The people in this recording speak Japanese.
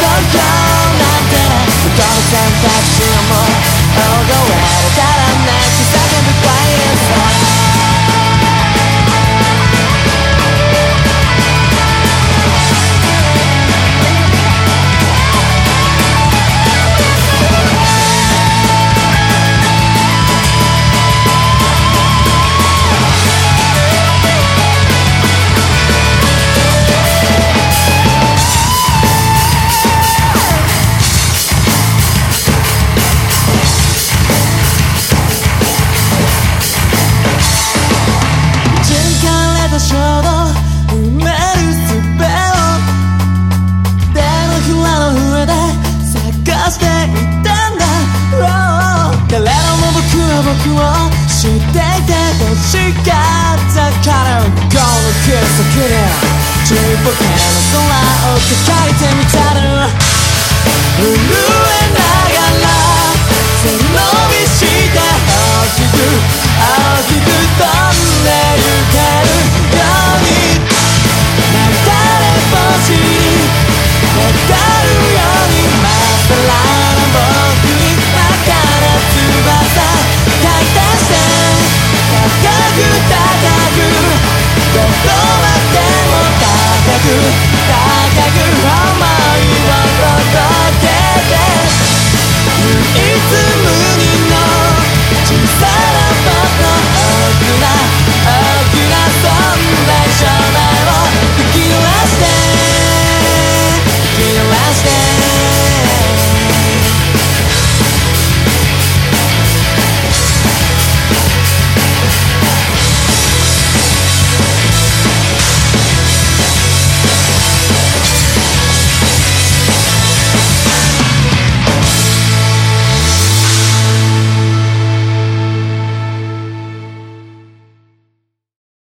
so young ったんだろう誰も僕は僕を知っていて欲しかったからこの空にちっぽけな空をかか